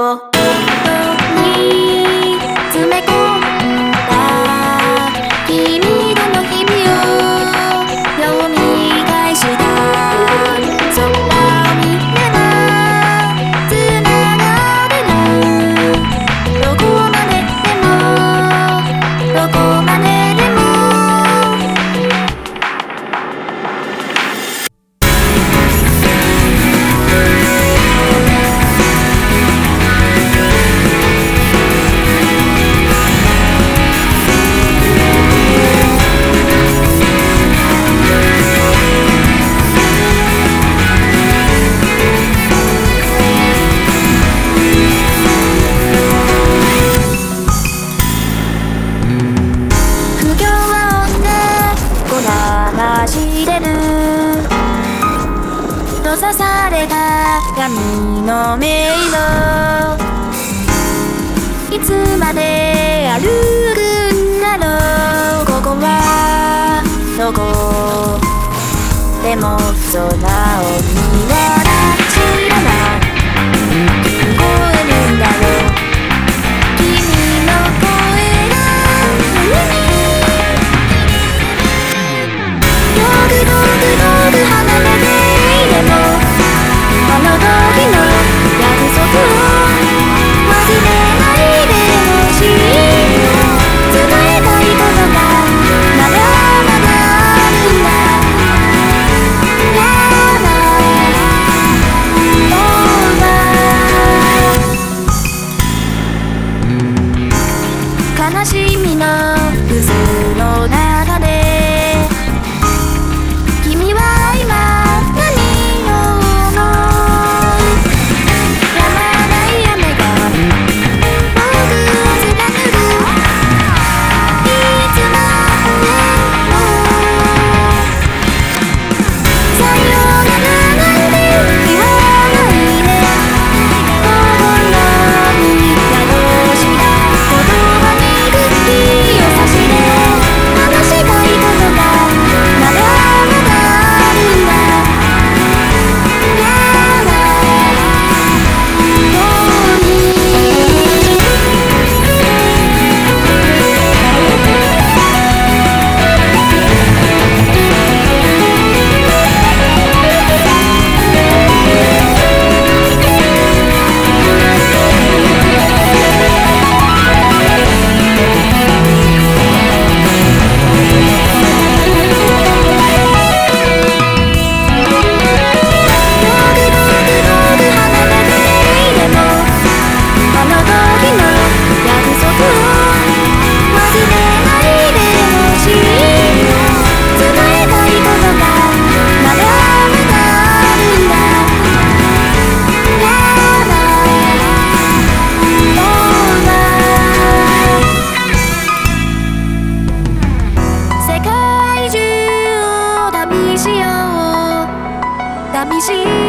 oh boo, boo, と刺された闇の迷路いつまで歩くんだろう。ここはどこでも空を見れる。你心。